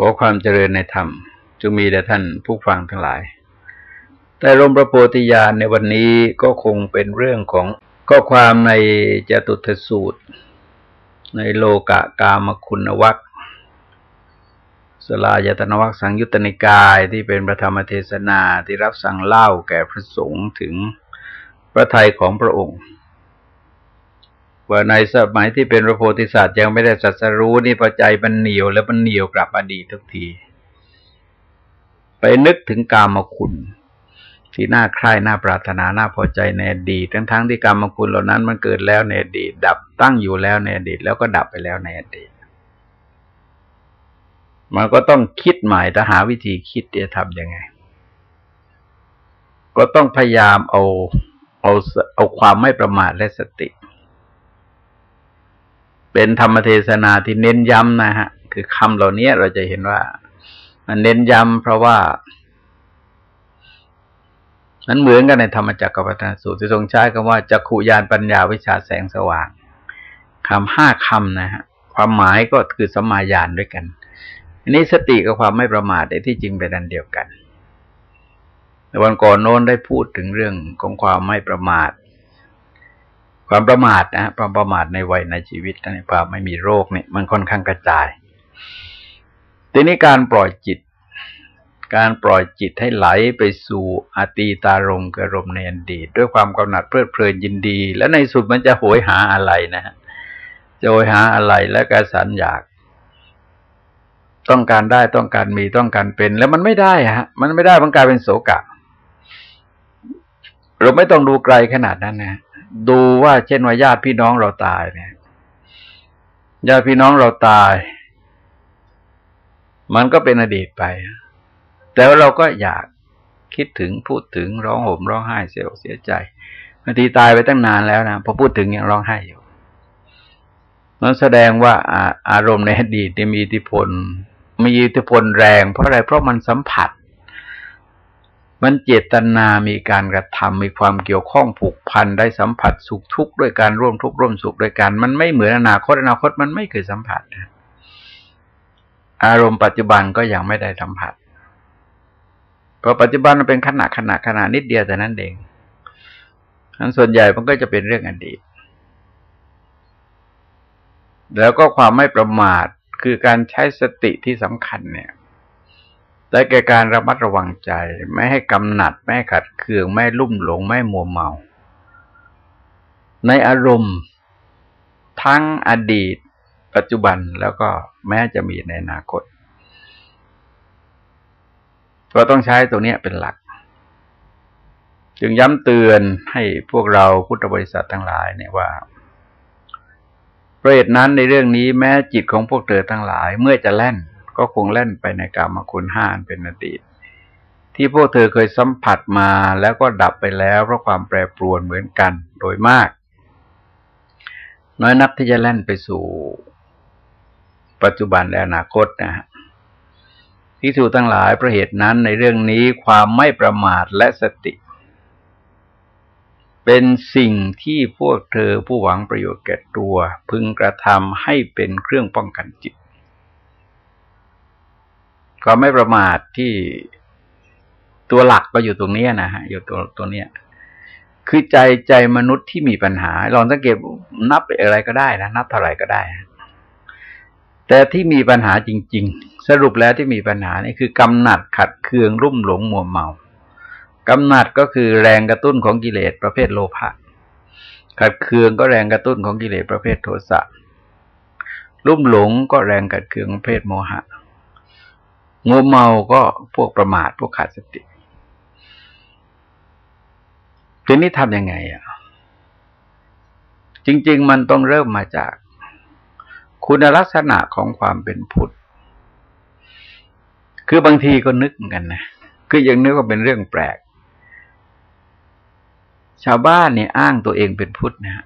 ขอความเจริญในธรรมจงมีแด่ท่านผู้ฟังทั้งหลาย แต่ลมประโพธิญาณในวันนี้ก็คงเป็นเรื่องของข้อความในจตุทสูตร ในโลกะกามคุณวัคสลายตนวัคสังยุตติกายที่เป็นพระธรรมเทศนาที่รับสั่งเล่าแก่พระสงฆ์ถึงพระทัยของพระองค์ ว่าในสมัยที่เป็นพระโพธิสัตว์ยังไม่ได้สัสรู้นี่ปัจจัยมันเหนียวและมันเหนียวกลับอดีตทุกที ไปนึกถึงกามคุณ ที่น่าใคร่น่าปรารถนาน่าพอใจในอดีตทั้งๆทที่กรรมคุณเหล่านั้นมันเกิดแล้วในอดีตดับตั้งอยู่แล้วในอดีตแล้วก็ดับไปแล้วในอดีตมันก็ต้องคิดใหม่ถ้าหาวิธีคิดจะทำยังไง ก็ต้องพยายามเอาเอาเอาความไม่ประมาทและสติ เป็นธรรมเทศนาที่เน้นย้ำนะฮะ คือคำเหล่านี้เราจะเห็นว่า มันเน้นย้ำเพราะว่านั้นเหมือนกันในธรรมจักรกับปัสูตรที่ทรงใช้คำว่าจักขุยานปัญญาวิชาแสงสว่างคำห้าคำนะฮะความหมายก็คือสมาญาณด้วยกัน อันนี้สติกับความไม่ประมาทในที่จริงเป็นอันเดียวกันวันก่อนโน้นได้พูดถึงเรื่องของความไม่ประมาท ความประมาทนะความประมาทในวัยในชีวิตในความไม่มีโรคเนี่ยมันค่อนข้างกระจาย ทีนี้การปล่อยจิต การปล่อยจิตให้ไหลไปสู่อตีตารมกรมในอดีตด้วยความกำหนัดเพลิดเพลินยินดี แล้วในสุดมันจะโหยหาอะไรนะฮะจะโหยหาอะไรและกระสันอยาก ต้องการได้ต้องการมีต้องการเป็น แล้วมันไม่ได้ฮะ มันไม่ได้มันกลายเป็นโศกะเราไม่ต้องดูไกลขนาดนั้นนะ ดูว่าเช่นว่าญาติพี่น้องเราตายเนี่ยญาติพี่น้องเราตาย มันก็เป็นอดีตไป แต่ว่าเราก็อยากคิดถึงพูดถึงร้องห่มร้องไห้เสียอกเสียใจบางทีตายไปตั้งนานแล้วนะพอพูดถึงยังร้องไห้อยู่นั่นแสดงว่าอาอารมณ์ในอดีตมีอิทธิพลมีอิทธิพลแรงเพราะอะไรเพราะมันสัมผัส มันเจตนามีการกระทำมีความเกี่ยวข้องผูกพันได้สัมผัสสุขทุกข์ด้วยการร่วมทุกข์ร่วมสุขด้วยกัน มันไม่เหมือนอนาคตอนาคตมันไม่เคยสัมผัสอารมณ์ปัจจุบันก็ยังไม่ได้สัมผัส เพราะปัจจุบันมันเป็นขณะขณะขณะนิดเดียวแต่นั้นเองทั้นส่วนใหญ่มันก็จะเป็นเรื่องอดีต แล้วก็ความไม่ประมาทคือการใช้สติที่สำคัญเนี่ย และแก่การระมัดระวังใจ ไม่ให้กำหนัด ไม่ให้ขัดเคือง ไม่ลุ่มหลง ไม่มัวเมา ในอารมณ์ ทั้งอดีต ปัจจุบันแล้วก็แม้จะมีในอนาคต ก็ต้องใช้ตัวนี้เป็นหลัก จึงย้ำเตือนให้พวกเราพุทธบริษัททั้งหลายเนี่ยว่าประเหตุนั้นในเรื่องนี้แม้จิตของพวกเธอทั้งหลายเมื่อจะแล่น ก็คงเล่นไปในกรรมคุณห้าเป็นอดีต ที่พวกเธอเคยสัมผัสมาแล้วก็ดับไปแล้วเพราะความแปรปรวนเหมือนกันโดยมาก น้อยนับที่จะเล่นไปสู่ ปัจจุบันและอนาคตนะฮะที่ถูกทั้งหลายประเหตุนั้นในเรื่องนี้ความไม่ประมาทและสติ เป็นสิ่งที่พวกเธอผู้หวังประโยชน์แก่ตัว พึงกระทำให้เป็นเครื่องป้องกันจิต ความไม่ประมาทที่ตัวหลักก็อยู่ตรงนี้นะฮะอยู่ตัวตัวเนี้ยคือใจใจมนุษย์ที่มีปัญหา ลองสังเกตนับอะไรก็ได้นะนับเท่าไหร่ก็ได้ แต่ที่มีปัญหาจริง ๆ สรุปแล้วที่มีปัญหานี่คือกำหนัดขัดเคืองรุ่มหลงมัวเมากำหนัดก็คือแรงกระตุ้นของกิเลสประเภทโลภะขัดเคืองก็แรงกระตุ้นของกิเลสประเภทโทสะรุ่มหลงก็แรงขัดเคืองประเภทโมหะ งัวเมาก็พวกประมาทพวกขาดสติทีนี้ทำยังไงอะ จริง ๆ มันต้องเริ่มมาจาก คุณลักษณะของความเป็นพุทธ คือบางทีก็นึกเหมือนกันนะ คือยังนึกว่าเป็นเรื่องแปลก ชาวบ้านเนี่ยอ้างตัวเองเป็นพุทธนะฮะ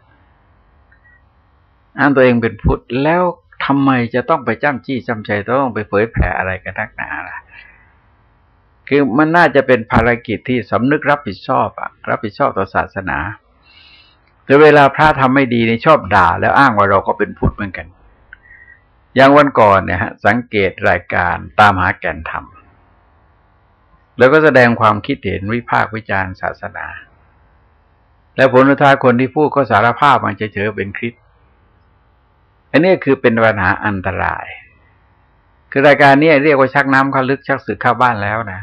อ้างตัวเองเป็นพุทธแล้ว ทำไมจะต้องไปจ้ำจี้จ้ำใจต้องไปเผยแผ่อะไรกันนักหนาล่ะคือมันน่าจะเป็นภารกิจที่สำนึกรับผิดชอบอะรับผิดชอบต่อศาสนา แต่เวลาพระทำไม่ดีในชอบด่า แล้วอ้างว่าเราก็เป็นพุทธเหมือนกัน อย่างวันก่อนเนี่ยฮะ สังเกตรายการตามหาแก่นธรรม แล้วก็แสดงความคิดเห็นวิพากษ์วิจารณ์ศาสนา และผลสุดท้ายคนที่พูดก็สารภาพมันจะเจอเป็นคริส อันนี้คือเป็นปัญหาอันตราย คือรายการนี้เรียกว่าชักน้ำเข้าลึกชักสึกเข้าบ้านแล้วนะ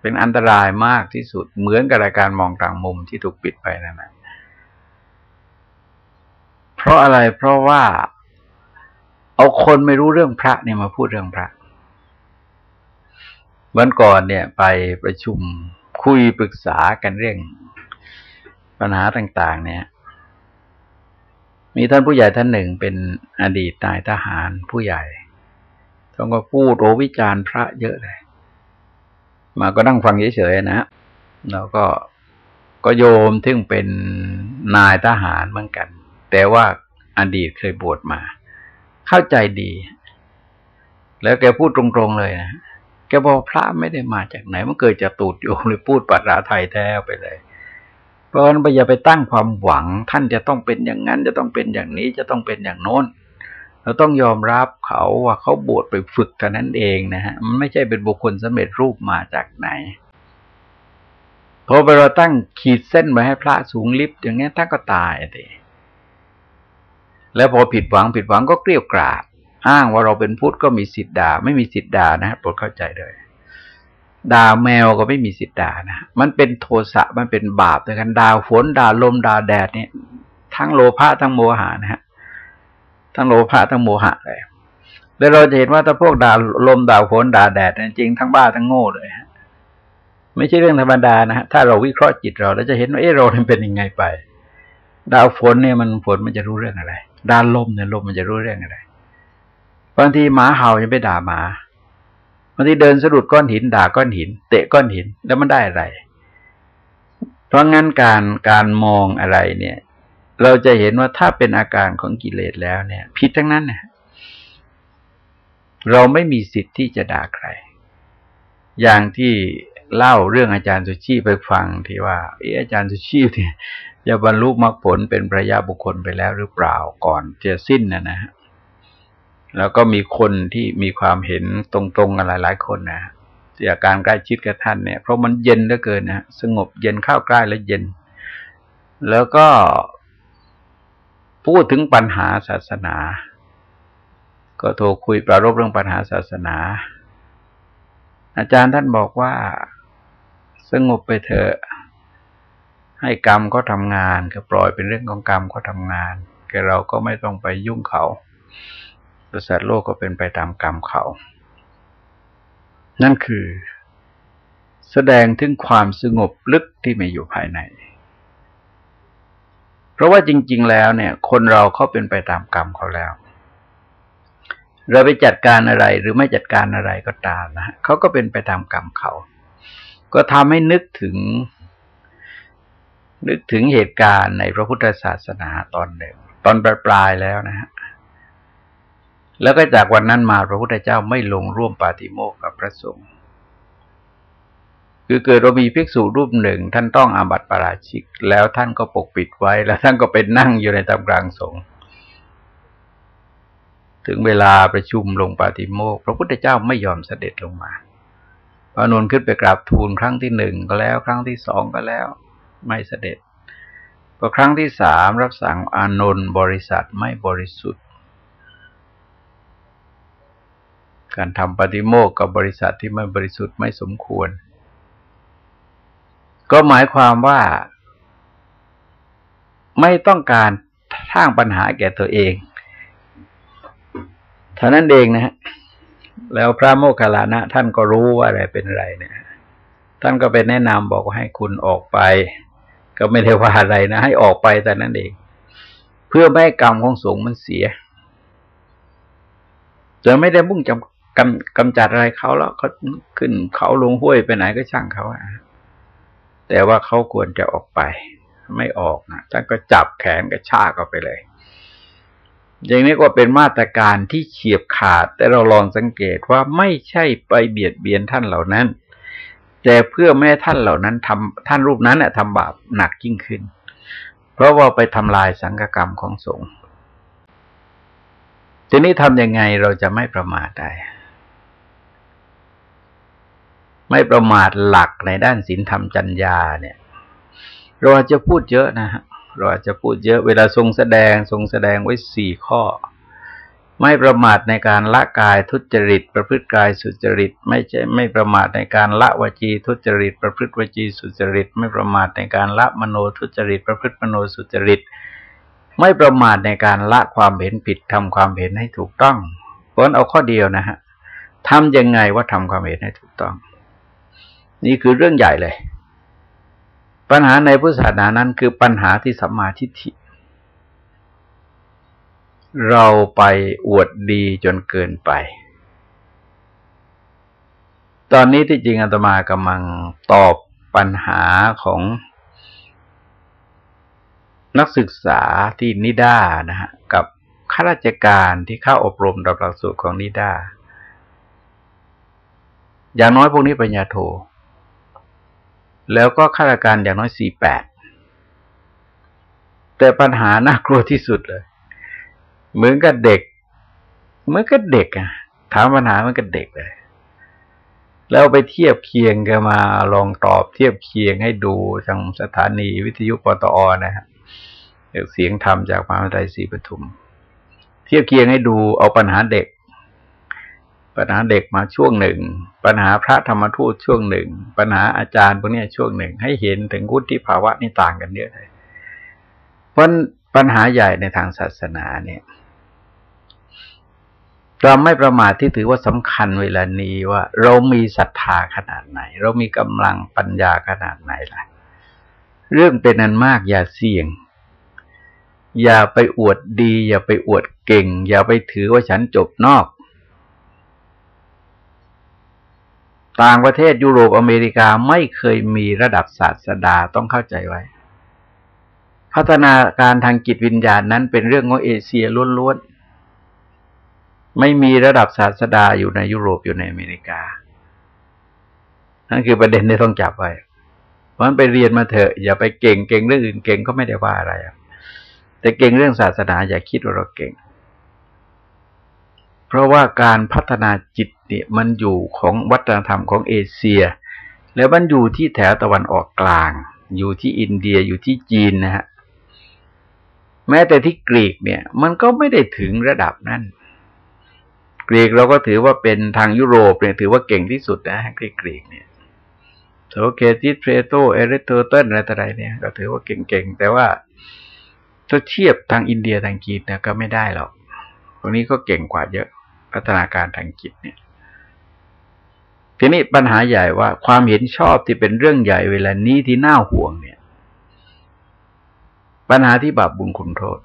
เป็นอันตรายมากที่สุดเหมือนกับรายการมองต่างมุมที่ถูกปิดไปนั่นแหละเพราะอะไรเพราะว่าเอาคนไม่รู้เรื่องพระเนี่ยมาพูดเรื่องพระวันก่อนเนี่ยไปประชุมคุยปรึกษากันเรื่องปัญหาต่าง ๆ เนี่ย มีท่านผู้ใหญ่ท่านหนึ่งเป็นอดีตนายทหารผู้ใหญ่ท่านก็พูดโอวิจารณ์พระเยอะเลย มาก็นั่งฟังเฉยๆนะ แล้วก็ก็โยมทึ่งเป็นนายทหารเหมือนกัน แต่ว่าอดีตเคยบวชมา เข้าใจดี แล้วแกพูดตรงๆเลยนะแกบอกพระไม่ได้มาจากไหน มันเกิดจากตูดโยมหรือพูดปัจราไทยแท้ไปเลย เพราะฉะนั้นอย่าไปตั้งความหวัง ท่านจะต้องเป็นอย่างนั้น จะต้องเป็นอย่างนี้จะต้องเป็นอย่างโน้น เราต้องยอมรับเขาว่าเขาบวชไปฝึกเท่านั้นเองนะฮะมันไม่ใช่เป็นบุคคลสำเร็จรูปมาจากไหนพอไปเราตั้งขีดเส้นไว้ให้พระสูงลิฟต์อย่างนี้ท่านก็ตายเลยแล้วพอผิดหวังผิดหวังก็เกลี้ยกล่อมอ้างว่าเราเป็นพุทธก็มีสิทธิ์ด่า ไม่มีสิทธิ์ด่านะโปรดเข้าใจเลย ด่าแมวก็ไม่มีสิทธิ์ด่านะ มันเป็นโทสะ มันเป็นบาปด้วยกันด่าฝนด่าลมด่าแดดเนี่ย ทั้งโลภะทั้งโมหะนะฮะ ทั้งโลภะทั้งโมหะเลยแล้วเราจะเห็นว่าถ้าพวกด่าลมด่าฝนด่าแดดจริงทั้งบ้าทั้งโง่เลยฮะ ไม่ใช่เรื่องธรรมดานะฮะ ถ้าเราวิเคราะห์จิตเราเราจะเห็นว่าเออเราเป็นยังไงไป ดาวฝนเนี่ยมันฝนมันจะรู้เรื่องอะไร ดานลมเนี่ยลมมันจะรู้เรื่องอะไร บางทีหมาเห่ายังไปด่าหมา บางทีเดินสะดุดก้อนหินด่าก้อนหิน เตะก้อนหินแล้วมันได้อะไร เพราะงั้นการการมองอะไรเนี่ย เราจะเห็นว่าถ้าเป็นอาการของกิเลสแล้วเนี่ยผิดทั้งนั้นนะเราไม่มีสิทธิ์ที่จะด่าใคร อย่างที่เล่าเรื่องอาจารย์สุชีไปฟังที่ว่าเออาจารย์สุชีเนี่ยจะบรรลุมรรคผลเป็นพระยาบุคคลไปแล้วหรือเปล่าก่อนจะสิ้นนะนะ แล้วก็มีคนที่มีความเห็นตรงๆกันหลาย ๆ คนนะจากการใกล้ชิดกับท่านเนี่ย เพราะมันเย็นเหลือเกินนะสงบเย็นเข้าใกล้แล้วเย็น แล้วก็พูดถึงปัญหาศาสนา ก็โทรคุยประรบเรื่องปัญหาศาสนา อาจารย์ท่านบอกว่าสงบไปเถอะ ให้กรรมก็ทำงานก็ปล่อยเป็นเรื่องของกรรมก็ทำงานแกเราก็ไม่ต้องไปยุ่งเขา สาทโลกก็เป็นไปตามกรรมเขา นั่นคือ แสดงถึงความสงบลึกที่มีอยู่ภายใน เพราะว่าจริง ๆ แล้วเนี่ย คนเราเขาเป็นไปตามกรรมเขาแล้ว เราไปจัดการอะไรหรือไม่จัดการอะไรก็ตามนะเขาก็เป็นไปตามกรรมเขา ก็ทำให้นึกถึง นึกถึงเหตุการณ์ในพระพุทธศาสนาตอนหนึ่งตอนปลายๆแล้วนะฮะ แล้วก็จากวันนั้นมาพระพุทธเจ้าไม่ลงร่วมปาติโมกกับพระสงฆ์คือเกิดเรามีภิกษุรูปหนึ่ง ท่านต้องอาบัติปราชิก แล้วท่านก็ปกปิดไว้ แล้วท่านก็เป็นนั่งอยู่ในตำกลางสงฆ์ถึงเวลาประชุมลงปาติโมกพระพุทธเจ้าไม่ยอมเสด็จลงมาพระนนขึ้นไปกราบทูลครั้งที่หนึ่งก็แล้ว ครั้งที่สองก็แล้ว ไม่เสด็จพอครั้งที่สามรับสั่งอานนท์บริษัทไม่บริสุทธิ์ การทำปฏิโมกกับบริษัทที่ไม่บริสุทธิ์ไม่สมควร ก็หมายความว่า ไม่ต้องการสร้างปัญหาแก่ตัวเองเท่านั้นเองนะฮะแล้วพระโมคคัลลานะท่านก็รู้ว่าอะไรเป็นอะไรเนี่ย ท่านก็เป็นแนะนำบอกว่าให้คุณออกไป ก็ไม่ได้ว่าอะไรนะ ให้ออกไปแต่นั้นเอง เพื่อไม่ให้กรรมของสงฆ์มันเสียจะไม่ได้มุ่งจำ กำกำจัดอะไรเขาแล้วเขาขึ้นเขาลงห้วยไปไหนก็ช่างเขาอะแต่ว่าเขาควรจะออกไป ไม่ออกนะท่านก็จับแขนกระชากออกไปเลย อย่างนี้ก็เป็นมาตรการที่เฉียบขาด แต่เราลองสังเกตว่าไม่ใช่ไปเบียดเบียนท่านเหล่านั้น แต่เพื่อแม่ท่านเหล่านั้นทำท่านรูปนั้นเน่ยทำบาปหนักยิ่งขึ้น เพราะว่าไปทำลายสังฆกรรมของสงฆ์ทีนี้ทำยังไงเราจะไม่ประมาทได้ ไม่ประมาทหลักในด้านศีลธรรมจัญญาเนี่ย เราจะพูดเยอะนะฮะเราจจะพูดเยอะเวลาทรงแสดงทรงแสดงไว้สี่ข้อ ไม่ประมาทในการละกายทุจริต ประพฤติกายสุจริต ไม่ใช่ไม่ประมาทในการละวจีทุจริต ประพฤติวจีสุจริต ไม่ประมาทในการละมโนทุจริต ประพฤติมโนสุจริต ไม่ประมาทในการละความเห็นผิดทำความเห็นให้ถูกต้องเพราะเอาข้อเดียวนะฮะทำยังไงว่าทำความเห็นให้ถูกต้อง นี่คือเรื่องใหญ่เลย ปัญหาในพุทธศาสนานั้นคือปัญหาที่สัมมาทิฏฐิ เราไปอวดดีจนเกินไป ตอนนี้ที่จริงอาตมากำลังตอบปัญหาของนักศึกษาที่นิด้านะฮะกับข้าราชการที่เข้าอบรมดับหลักสูตรของนิด้าอย่างน้อยพวกนี้ปัญญาโท แล้วก็ข้าราชการอย่างน้อยสี่แปดแต่ปัญหาน่ากลัวที่สุดเลย เหมือนกับเด็ก เหมือนกับเด็กอะถามปัญหาเหมือนกับเด็กเลย แล้วไปเทียบเคียงกันมาลองตอบเทียบเคียงให้ดูทางสถานีวิทยุปตอนะฮะเสียงธรรมจากมหาวิทยาลัยศรีปทุม เทียบเคียงให้ดูเอาปัญหาเด็ก ปัญหาเด็กมาช่วงหนึ่ง ปัญหาพระธรรมทูตช่วงหนึ่ง ปัญหาอาจารย์พวกนี้ช่วงหนึ่ง ให้เห็นถึงวุฒิภาวะนี่ต่างกันเยอะเลยเพราะปัญหาใหญ่ในทางศาสนาเนี่ยเราไม่ประมาทที่ถือว่าสำคัญเวลานี้ว่า เรามีศรัทธาขนาดไหน เรามีกำลังปัญญาขนาดไหนล่ะ เรื่องเป็นนันมากอย่าเสี่ยง อย่าไปอวดดี อย่าไปอวดเก่ง อย่าไปถือว่าฉันจบนอก ต่างประเทศยุโรปอเมริกาไม่เคยมีระดับศาสดาต้องเข้าใจไว้ พัฒนาการทางจิตวิญญาณนั้นเป็นเรื่องของเอเชียล้วนๆ ไม่มีระดับศาสดาอยู่ในยุโรปอยู่ในอเมริกา นั่นคือประเด็นที่ต้องจับไว้เพราะนั้นไปเรียนมาเถอะอย่าไปเก่งเก่งเรื่องอื่นเก่งก็ไม่ได้ว่าอะไรแต่เก่งเรื่องศาสนาอย่าคิดว่าเราเก่ง เพราะว่าการพัฒนาจิตเนี่ยมันอยู่ของวัฒนธรรมของเอเชีย แล้วมันอยู่ที่แถวตะวันออกกลาง อยู่ที่อินเดียอยู่ที่จีนนะฮะแม้แต่ที่กรีกเนี่ย มันก็ไม่ได้ถึงระดับนั้นกรีกเราก็ถือว่าเป็นทางยุโรปเนี่ยถือว่าเก่งที่สุดนะกรีกกรีกเนี่ยโซเคติสเพรโตเอริโตเติลอะไรต่ออะไรเนี่ย ก็ถือว่าเก่งๆ แต่ว่าถ้าเทียบทางอินเดียทางจีนเนี่ยก็ไม่ได้หรอกตรงนี้ก็เก่งกว่าเยอะ พัฒนาการทางจิตเนี่ย ทีนี้ปัญหาใหญ่ว่าความเห็นชอบที่เป็นเรื่องใหญ่เวลานี้ที่น่าห่วงเนี่ย ปัญหาที่บาปบุญคุณโทษ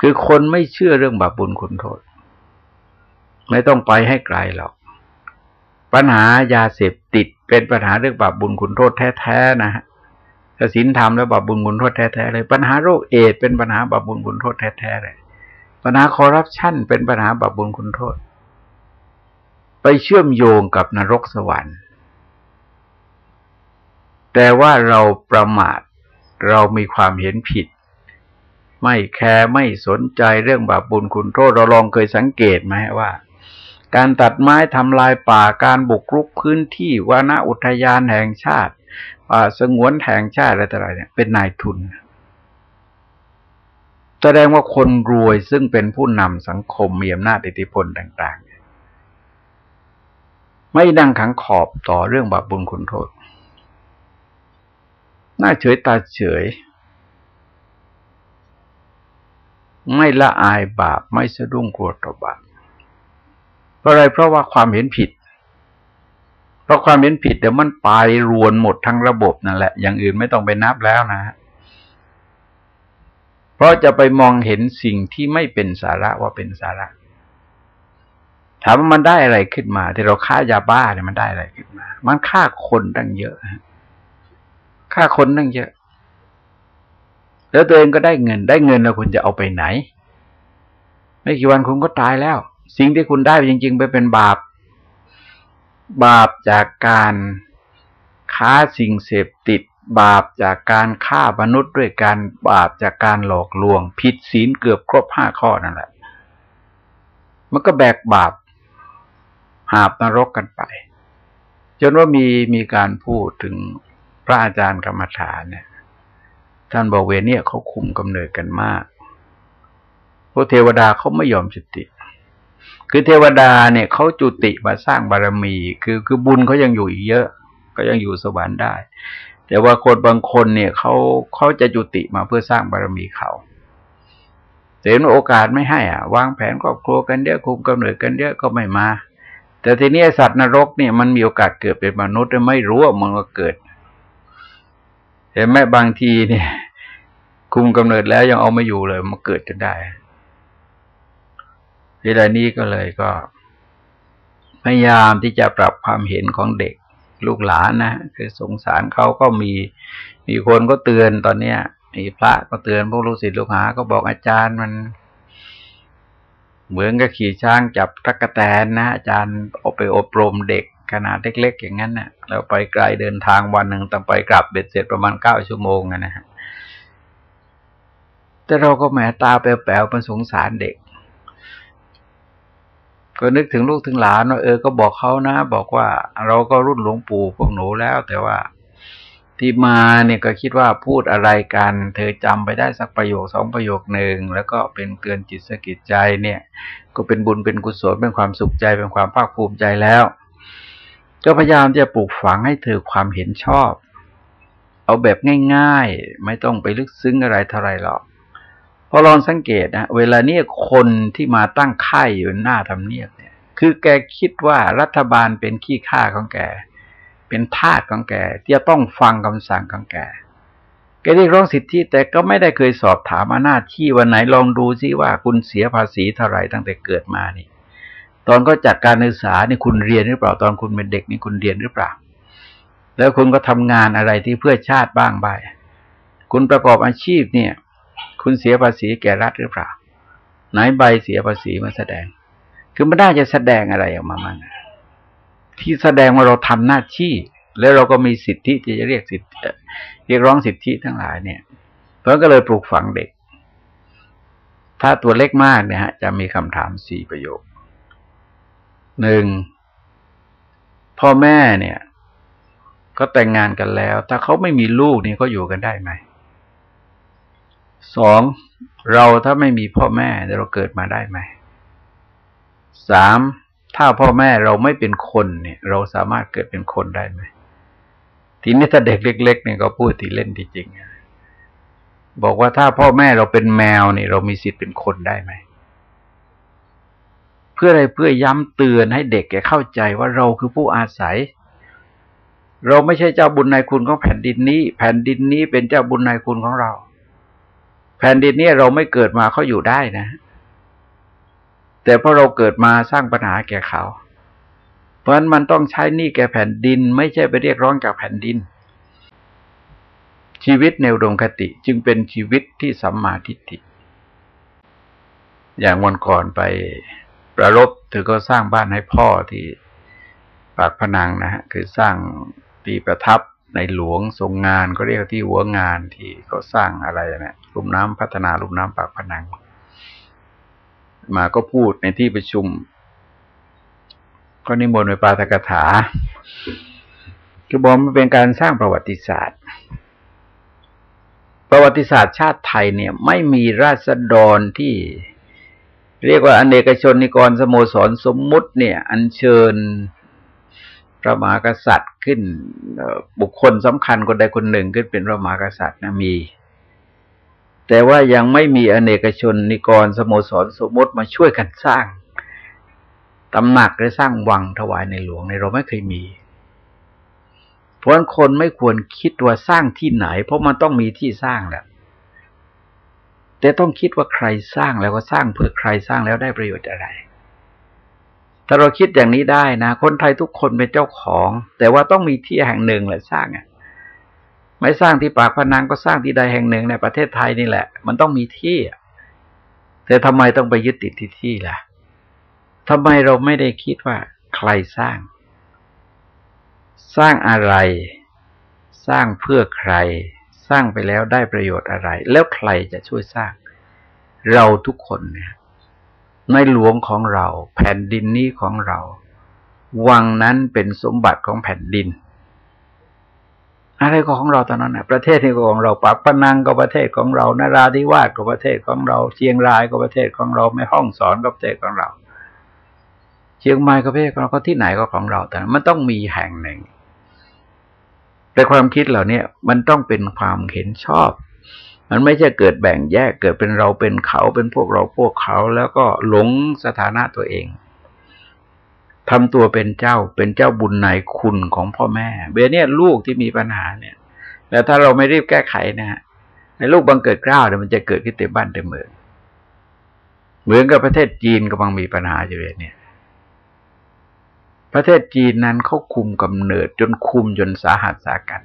คือคนไม่เชื่อเรื่องบาปบุญคุณโทษ ไม่ต้องไปให้ไกลหรอก ปัญหายาเสพติดเป็นปัญหาเรื่องบาปบุญคุณโทษแท้ๆนะฮะศีลธรรมและบาปบุญคุณโทษแท้ๆเลย ปัญหาโรคเอดเป็นปัญหาบาปบุญคุณโทษแท้ๆเลย ปัญหาคอร์รัปชันเป็นปัญหาบาปบุญคุณโทษ ไปเชื่อมโยงกับนรกสวรรค์ แต่ว่าเราประมาทเรามีความเห็นผิด ไม่แคร์ไม่สนใจเรื่องบาปบุญคุณโทษ เราลองเคยสังเกตไหมว่า การตัดไม้ทำลายป่าการบุกรุกพื้นที่วานาอุทยานแห่งชาติป่าสงวนแห่งชาติอะไรต่ออะไรเนี่ยเป็นนายทุน แสดงว่าคนรวยซึ่งเป็นผู้นำสังคมมีอำนาจอิทธิพลต่างๆ ไม่นั่งขังขอบต่อเรื่องบาปบุญคุณโทษ หน่าเฉยตาเฉย ไม่ละอายบาปไม่สะดุ้งกลัวต่อบาปเพราะอะไรเพราะว่าความเห็นผิด เพราะความเห็นผิดเดี๋ยวมันไปรวนหมดทั้งระบบนั่นแหละ อย่างอื่นไม่ต้องไปนับแล้วนะฮะ ราะจะไปมองเห็นสิ่งที่ไม่เป็นสาระว่าเป็นสาระ ถามว่ามันได้อะไรขึ้นมา ที่เราฆ่ายาบ้าเนี่ยมันได้อะไรขึ้นมา มันฆ่าคนตั้งเยอะฆ่าคนตั้งเยอะ แล้วตัวเองก็ได้เงิน ได้เงินแล้วคุณจะเอาไปไหน ไม่กี่วันคุณก็ตายแล้ว สิ่งที่คุณได้จริง ๆ ไปเป็นบาป บาปจากการค้าสิ่งเสพติด บาปจากการฆ่ามนุษย์ด้วยการบาปจากการหลอกลวง ผิดศีลเกือบครบห้าข้อนั่นแหละ มันก็แบกบาป หาบนรกกันไป จนว่ามีมีการพูดถึงพระอาจารย์กรรมฐานเนี่ย ท่านบอกเวเนี่ยเขาคุมกำเนิดกันมากพระเทวดาเขาไม่ยอมจุติ คือเทวดาเนี่ยเขาจุติมาสร้างบารมี คือคือบุญเขายังอยู่อีกเยอะ ก็ยังอยู่สวรรค์ได้ แต่ว่าคนบางคนเนี่ยเขาเขาจะจุติมาเพื่อสร้างบารมีเขาแต่เห็นโอกาสไม่ให้อะ วางแผนครอบครัวกันเยอะคุมกำเนิดกันเยอะก็ไม่มา แต่ทีนี้สัตว์นรกเนี่ยมันมีโอกาสเกิดเป็นมนุษย์ไม่รู้ว่ามันก็เกิด เห็นไหมบางทีเนี่ย คุมกำเนิดแล้วยังเอาไม่อยู่เลยมาเกิดจนได้เวลานี้ก็เลยก็ พยายามที่จะปรับความเห็นของเด็ก ลูกหลานนะคือสงสารเขาก็มี มีคนก็เตือนตอนเนี้ยมีพระก็เตือนพวกลูกศิษย์ลูกหา ก็บอกอาจารย์มัน เหมือนกับขี่ช้างจับตะกะแตนนะอาจารย์เอาไปอบรมเด็กขนาดเล็กๆอย่างนั้นนะ่ะแล้วไปไกลเดินทางวันหนึ่งต้องไปกลับเบ็ดเสร็จประมาณเก้าชั่วโมงนะฮะแต่เราก็แหมตาแป๋วๆมันสงสารเด็ก ก็นึกถึงลูกถึงหลานว่าเออก็บอกเขานะ บอกว่าเราก็รุ่นหลวงปู่พวกหนูแล้ว แต่ว่าที่มาเนี่ยก็คิดว่าพูดอะไรกัน เธอจำไปได้สักประโยคสองประโยคหนึ่งแล้วก็เป็นเตือนจิตสกิดใจเนี่ย ก็เป็นบุญเป็นกุศลเป็นความสุขใจเป็นความภาคภูมิใจแล้ว ก็พยายามจะปลูกฝังให้เธอความเห็นชอบ เอาแบบง่าย ๆ ไม่ต้องไปลึกซึ้งอะไรเท่าไรหรอก พอลองสังเกตนะเวลาเนี้ยคนที่มาตั้งค่ายอยู่หน้าทำเนียบเนี่ย คือแกคิดว่ารัฐบาลเป็นขี้ข้าของแก เป็นทาสของแกที่จะต้องฟังคำสั่งของแกแกเรียกร้องสิทธิแต่ก็ไม่ได้เคยสอบถามมาหน้าที่วันไหนลองดูซิว่าคุณเสียภาษีเท่าไหร่ตั้งแต่เกิดมานี่ ตอนก็จัดการศึกษานี่คุณเรียนหรือเปล่าตอนคุณเป็นเด็กนี่คุณเรียนหรือเปล่า แล้วคุณก็ทำงานอะไรที่เพื่อชาติบ้างไปคุณประกอบอาชีพเนี่ย คุณเสียภาษีแก่รัฐหรือเปล่า ไหนใบเสียภาษีมาแสดง คือไม่ได้จะแสดงอะไรออกมามันที่แสดงว่าเราทำหน้าที่ แล้วเราก็มีสิทธิที่จะเรียกสิทธิเรียกร้องสิทธิทั้งหลายเนี่ยเพราะก็เลยปลูกฝังเด็ก ถ้าตัวเล็กมากเนี่ยฮะ จะมีคำถามสี่ประโยคหนึ่งพ่อแม่เนี่ย ก็แต่งงานกันแล้ว ถ้าเขาไม่มีลูกนี่เขาอยู่กันได้ไหม สองเราถ้าไม่มีพ่อแม่เราเกิดมาได้ไหมสามถ้าพ่อแม่เราไม่เป็นคนเนี่ย เราสามารถเกิดเป็นคนได้ไหมทีนี้ถ้าเด็กเล็ก ๆ เนี่ยก็พูดทีเล่นทีจริงบอกว่าถ้าพ่อแม่เราเป็นแมวเนี่ย เรามีสิทธิ์เป็นคนได้ไหมเพื่ออะไรเพื่อย้ำเตือนให้เด็กแกเข้าใจว่าเราคือผู้อาศัย เราไม่ใช่เจ้าบุญนายคุณของแผ่นดินนี้ แผ่นดินนี้เป็นเจ้าบุญนายคุณของเรา แผ่นดินนี้เราไม่เกิดมาเขาอยู่ได้นะ แต่พอเราเกิดมาสร้างปัญหาแก่เขา เพราะฉะนั้นมันต้องใช้หนี้แก่แผ่นดิน ไม่ใช่ไปเรียกร้องจากแผ่นดิน ชีวิตในอุดมคติจึงเป็นชีวิตที่สัมมาทิฏฐิอย่างวันก่อนไปประรบเธอก็สร้างบ้านให้พ่อที่ปากพนังนะฮะคือสร้างตีประทับ ในหลวงทรงงานก็เรียกที่หัวงานที่เขาสร้างอะไรนะลุ่มน้ำพัฒนาลุ่มน้ำปากพนัง มาก็พูดในที่ประชุม ก็นิมนต์ไปปาตกถา คือบอกมันเป็นการสร้างประวัติศาสตร์ ประวัติศาสตร์ชาติไทยเนี่ย ไม่มีราษฎรที่เรียกว่าอนเนกชนนิกรสโมสรสมมุติเนี่ย อัญเชิญ พระมหากษัตริย์ขึ้นบุคคลสำคัญคนใดคนหนึ่งขึ้นเป็นพระมหากษัตริย์นะมี แต่ว่ายังไม่มีอเนกชนนิกรสโมสรสมมติมาช่วยกันสร้างตำหนักและสร้างวังถวายในหลวงในเราไม่เคยมี เพราะคนไม่ควรคิดว่าสร้างที่ไหน เพราะมันต้องมีที่สร้างแหละแต่ต้องคิดว่าใครสร้างแล้วก็สร้างเพื่อใครสร้างแล้วได้ประโยชน์อะไร ถ้าเราคิดอย่างนี้ได้นะ คนไทยทุกคนเป็นเจ้าของ แต่ว่าต้องมีที่แห่งหนึ่งแหละสร้างอะไม่สร้างที่ปากพนังก็สร้างที่ใดแห่งหนึ่งในประเทศไทยนี่แหละ มันต้องมีที่แต่ทำไมต้องไปยึดติดที่ที่ล่ะทำไมเราไม่ได้คิดว่าใครสร้าง สร้างอะไร สร้างเพื่อใคร สร้างไปแล้วได้ประโยชน์อะไร แล้วใครจะช่วยสร้าง เราทุกคนเนี่ย ในหลวงของเรา แผ่นดินนี้ของเรา วังนั้นเป็นสมบัติของแผ่นดิน อะไรก็ของเราตอนนั้นนะประเทศนี้ก็ของเราปักปนังก็ประเทศของเรานาราธิวาสก็ประเทศของเรา เชียงรายก็ประเทศของเราแม่ห้องสอนก็ประเทศของเรา เชียงใหม่ก็ประเทศของเราก็ที่ไหนก็ของเราแต่มันต้องมีแห่งหนึ่ง แต่ความคิดเหล่านี้มันต้องเป็นความเห็นชอบ มันไม่ใช่เกิดแบ่งแยกเกิดเป็นเราเป็นเขาเป็นพวกเราพวกเขา แล้วก็หลงสถานะตัวเองทำตัวเป็นเจ้าเป็นเจ้าบุญในคุณของพ่อแม่เบเนี่ยลูกที่มีปัญหาเนี่ยแล้วถ้าเราไม่รีบแก้ไขนะฮะในลูกบังเกิดกล้าวเนี่ยมันจะเกิดขึ้นเต็มบ้านเต็มเมืองเหมือนกับประเทศจีนกำลังมีปัญหาอยู่เนี่ย ประเทศจีนนั้นเขาคุมกำเนิดจนคุมจนสาหัสสากัน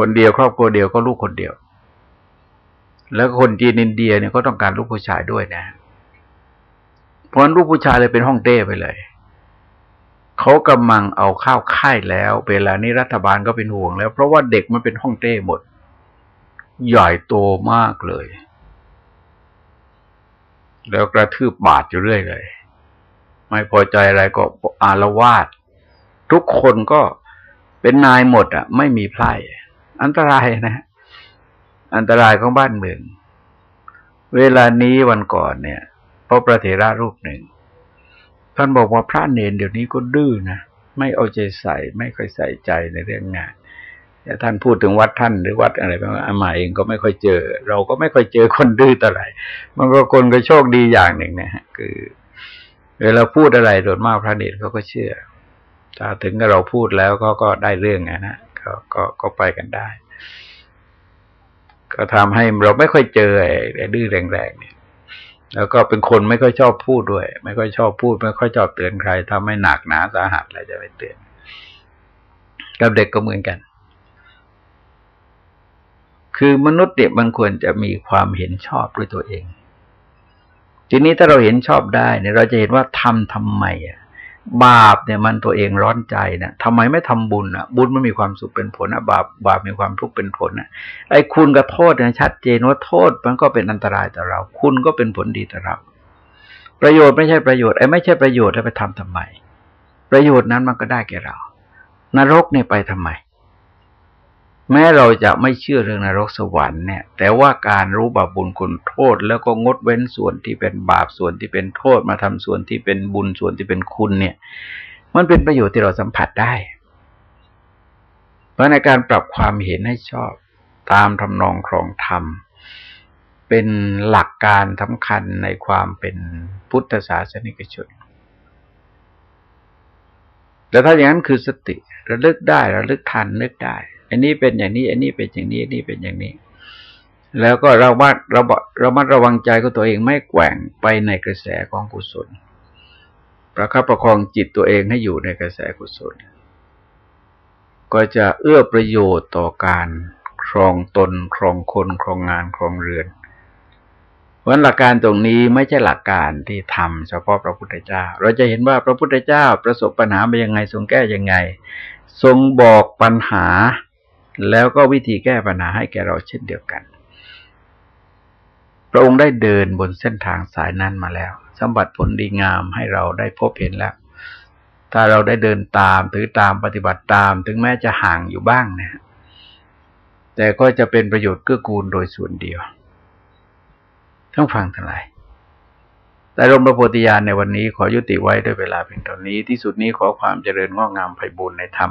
คนเดียวครอบครัวเดียวก็ลูกคนเดียว แล้วคนจีนอินเดียเนี่ยก็ต้องการลูกผู้ชายด้วยนะเพราะลูกผู้ชายเลยเป็นห้องเต้ไปเลยเขากำลังเอาข้าวค่ายแล้ว เวลานี้รัฐบาลก็เป็นห่วงแล้ว เพราะว่าเด็กมันเป็นห้องเต้หมด ใหญ่โตมากเลย แล้วกระทืบบาดอยู่เรื่อยเลย ไม่พอใจอะไรก็อารวาสทุกคนก็เป็นนายหมด อะ ไม่มีไพร่ อันตรายนะ อันตรายของบ้านเมือง เวลานี้วันก่อนเนี่ยพระประเถระรูปหนึ่ง ท่านบอกว่าพระเนนเดี๋ยวนี้ก็ดื้อนะไม่เอาใจใส่ไม่ค่อยใส่ใจในเรื่องงานแต่ท่านพูดถึงวัดท่านหรือวัดอะไรบางอามาเองก็ไม่ค่อยเจอ เราก็ไม่ค่อยเจอคนดื้อต่อไรมันก็คนก็โชคดีอย่างหนึ่งนะฮะคือ เวลาพูดอะไรโดยมากพระเนรเขาก็เชื่อ ถ้าถึงกับเราพูดแล้วก็ก็ได้เรื่องนะ ก็ก็ก็ไปกันได้ ก็ทำให้เราไม่ค่อยเจอไอ้ดื้อแรงๆเนี่ยแล้วก็เป็นคนไม่ค่อยชอบพูดด้วย ไม่ค่อยชอบพูด ไม่ค่อยชอบเตือนใครทำให้หนักหนาสาหัสอะไรจะไปเตือนกับเด็กก็เหมือนกัน คือมนุษย์เนี่ยมันควรจะมีความเห็นชอบด้วยตัวเอง ทีนี้ถ้าเราเห็นชอบได้เนี่ยเราจะเห็นว่าทำทำไมอะ บาปเนี่ยมันตัวเองร้อนใจนะทำไมไม่ทำบุญอะ บุญมันมีความสุขเป็นผลนะบาปบาปมีความทุกข์เป็นผลนะไอ้คุณกับโทษเนี่ยชัดเจนว่าโทษมันก็เป็นอันตรายต่อเรา คุณก็เป็นผลดีต่อเรา ประโยชน์ไม่ใช่ประโยชน์ไอ้ไม่ใช่ประโยชน์แล้วไปทำทำไม ประโยชน์นั้นมันก็ได้แก่เรา นรกเนี่ยไปทำไม แม้เราจะไม่เชื่อเรื่องนรกสวรรค์เนี่ย แต่ว่าการรู้บาปบุญคุณโทษ แล้วก็งดเว้นส่วนที่เป็นบาปส่วนที่เป็นโทษมาทำส่วนที่เป็นบุญส่วนที่เป็นคุณเนี่ย มันเป็นประโยชน์ที่เราสัมผัสได้ เพราะในการปรับความเห็นให้ชอบตามทำนองครองธรรม เป็นหลักการสำคัญในความเป็นพุทธศาสนิกชนแต่ถ้าอย่างนั้นคือสติระลึกได้ระลึกทันนึกได้ อันนี้เป็นอย่างนี้ อันนี้เป็นอย่างนี้อันนี้เป็นอย่างนี้ แล้วก็เราบัดเราเรามัดระวังใจของตัวเองไม่แกว่งไปในกระแสของกุศล ประคับประคองจิตตัวเองให้อยู่ในกระแสกุศล ก็จะเอื้อประโยชน์ต่อการครองตนครองคนครองงานครองเรือนเพราะหลักการตรงนี้ไม่ใช่หลักการที่ทำเฉพาะพระพุทธเจ้า เราจะเห็นว่าพระพุทธเจ้าประสบปัญหาไปยังไงทรงแก้ยังไง ทรงบอกปัญหา แล้วก็วิธีแก้ปัญหาให้แก่เราเช่นเดียวกัน พระองค์ได้เดินบนเส้นทางสายนั้นมาแล้วสมบัติผลดีงามให้เราได้พบเห็นแล้ว ถ้าเราได้เดินตามถือตามปฏิบัติตาม ถึงแม้จะห่างอยู่บ้างนะแต่ก็จะเป็นประโยชน์เกื้อกูลโดยส่วนเดียว ทั้งฟังทั้งหลายแต่ลมประโพธิญาณในวันนี้ขอยุติไว้ด้วยเวลาเพียงเท่านี้ที่สุดนี้ขอความเจริญงอกงามไพบูรณ์ในธรรม